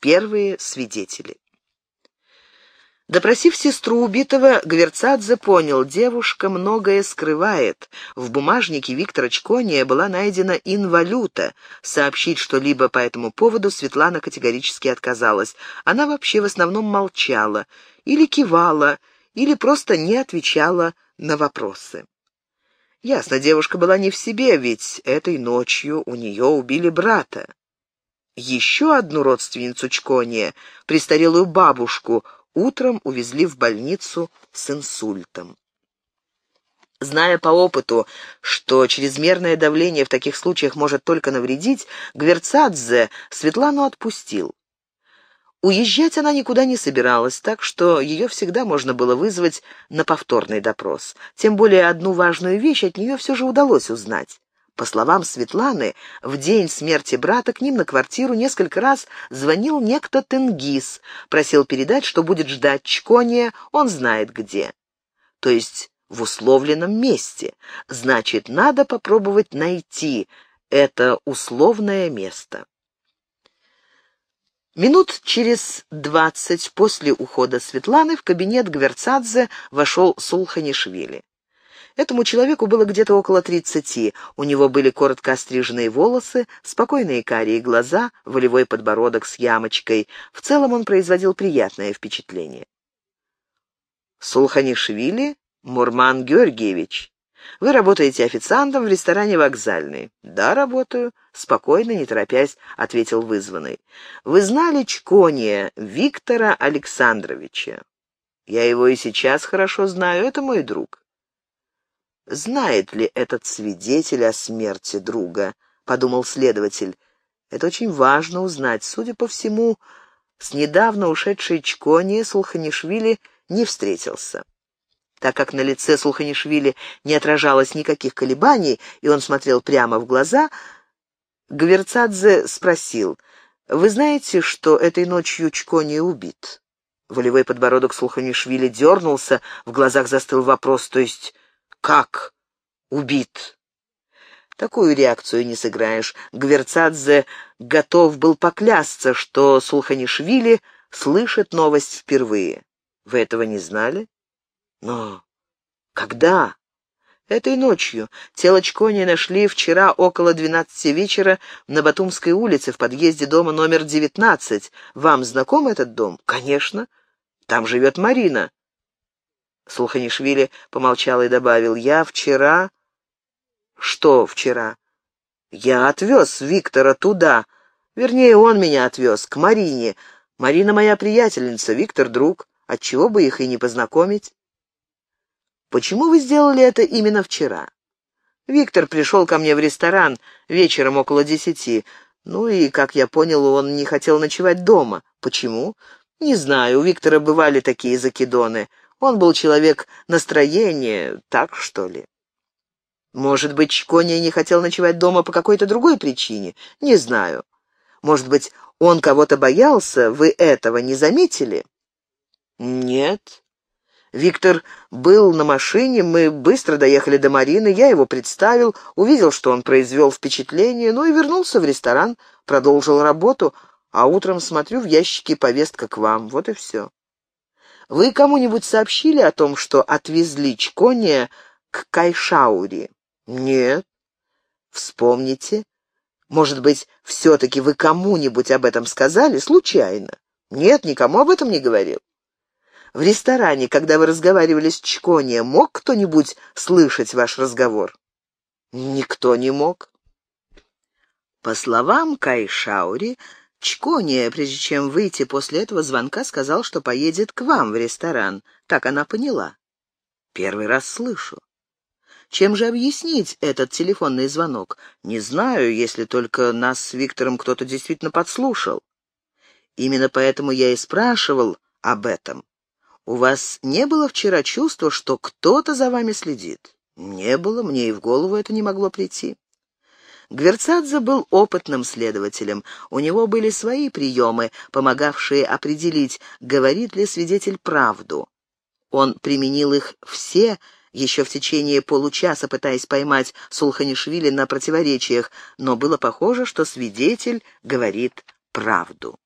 первые свидетели. Допросив сестру убитого, Гверцадзе понял, девушка многое скрывает. В бумажнике Виктора Чкония была найдена инвалюта. Сообщить что-либо по этому поводу Светлана категорически отказалась. Она вообще в основном молчала, или кивала, или просто не отвечала на вопросы. Ясно, девушка была не в себе, ведь этой ночью у нее убили брата. Еще одну родственницу Чкония, престарелую бабушку, утром увезли в больницу с инсультом. Зная по опыту, что чрезмерное давление в таких случаях может только навредить, Гверцадзе Светлану отпустил. Уезжать она никуда не собиралась, так что ее всегда можно было вызвать на повторный допрос. Тем более одну важную вещь от нее все же удалось узнать. По словам Светланы, в день смерти брата к ним на квартиру несколько раз звонил некто Тенгиз, просил передать, что будет ждать Чкония, он знает где. То есть в условленном месте. Значит, надо попробовать найти это условное место. Минут через двадцать после ухода Светланы в кабинет Гверцадзе вошел Сулханишвили. Этому человеку было где-то около тридцати. У него были коротко остриженные волосы, спокойные карие глаза, волевой подбородок с ямочкой. В целом он производил приятное впечатление. «Сулханишвили Мурман Георгиевич, вы работаете официантом в ресторане «Вокзальный». «Да, работаю», — спокойно, не торопясь, ответил вызванный. «Вы знали Чкония Виктора Александровича?» «Я его и сейчас хорошо знаю, это мой друг». Знает ли этот свидетель о смерти друга? Подумал следователь. Это очень важно узнать. Судя по всему, с недавно ушедшей Чкони Сулханишвили не встретился. Так как на лице Сулханишвили не отражалось никаких колебаний, и он смотрел прямо в глаза, Гверцадзе спросил, «Вы знаете, что этой ночью Чкони убит?» Волевой подбородок Сулханишвили дернулся, в глазах застыл вопрос, то есть как убит? Такую реакцию не сыграешь. Гверцадзе готов был поклясться, что Сулханишвили слышит новость впервые. Вы этого не знали? Но когда? Этой ночью. Тело Чкони нашли вчера около двенадцати вечера на Батумской улице в подъезде дома номер девятнадцать. Вам знаком этот дом? Конечно. Там живет Марина. Слуханишвили помолчал и добавил, «Я вчера...» «Что вчера?» «Я отвез Виктора туда. Вернее, он меня отвез, к Марине. Марина моя приятельница, Виктор друг. Отчего бы их и не познакомить?» «Почему вы сделали это именно вчера?» «Виктор пришел ко мне в ресторан вечером около десяти. Ну и, как я понял, он не хотел ночевать дома. Почему?» «Не знаю, у Виктора бывали такие закидоны. Он был человек настроения, так что ли? Может быть, Чкония не хотел ночевать дома по какой-то другой причине? Не знаю. Может быть, он кого-то боялся? Вы этого не заметили? Нет. Виктор был на машине, мы быстро доехали до Марины, я его представил, увидел, что он произвел впечатление, ну и вернулся в ресторан, продолжил работу, а утром смотрю в ящике повестка к вам, вот и все. Вы кому-нибудь сообщили о том, что отвезли Чкония к Кайшаури? Нет. Вспомните. Может быть, все-таки вы кому-нибудь об этом сказали случайно? Нет, никому об этом не говорил. В ресторане, когда вы разговаривали с Чкония, мог кто-нибудь слышать ваш разговор? Никто не мог. По словам Кайшаури, Чкония, прежде чем выйти после этого звонка, сказал, что поедет к вам в ресторан. Так она поняла. Первый раз слышу. Чем же объяснить этот телефонный звонок? Не знаю, если только нас с Виктором кто-то действительно подслушал. Именно поэтому я и спрашивал об этом. У вас не было вчера чувства, что кто-то за вами следит? Не было, мне и в голову это не могло прийти. Гверцадзе был опытным следователем. У него были свои приемы, помогавшие определить, говорит ли свидетель правду. Он применил их все еще в течение получаса, пытаясь поймать Сулханишвили на противоречиях, но было похоже, что свидетель говорит правду.